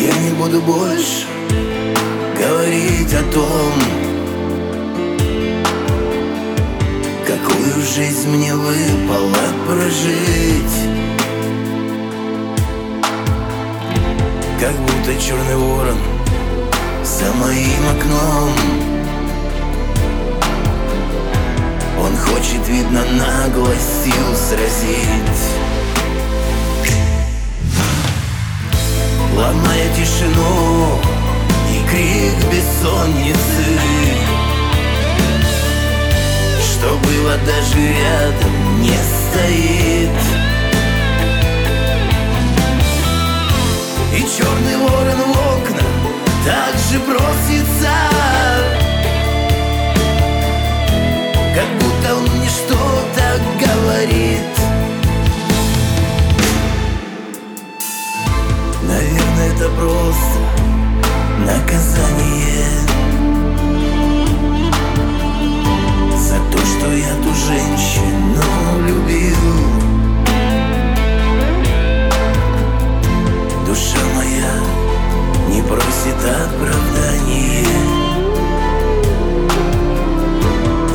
я не буду больше говорить о том Какую жизнь мне выпало прожить. Как будто черный ворон за моим окном. Он хочет, видно, наглостью сразить Ломая тишину и крик бессонницы. Что было даже рядом не стоит. И черный ворон в окна также просится. Как это просто наказание. За то, что я ту женщину любил. Душа моя не просит оправдания.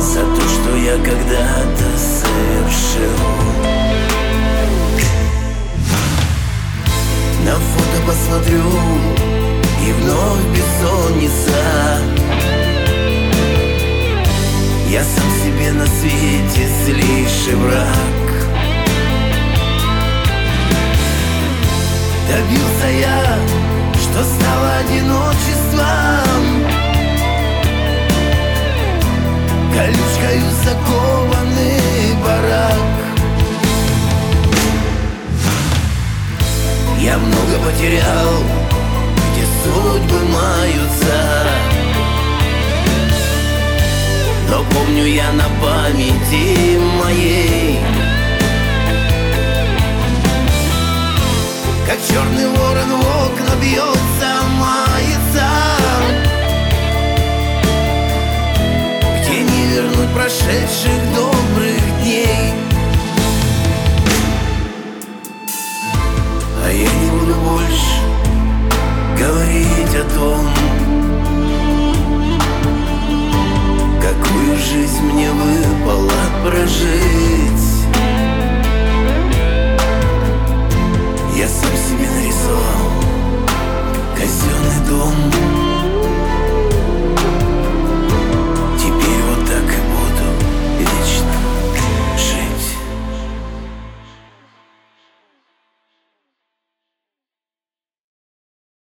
За то, что я когда-то совершил. На фото посмотрю и вновь бессонница Я сам себе на свете злейший враг. Добился я, что стало одиночеством Я много потерял, где судьбы маются. Но помню я на памяти моей Как черный ворон в окна бьется, мается. Где не вернуть прошедших жить Я сам себе нарисую.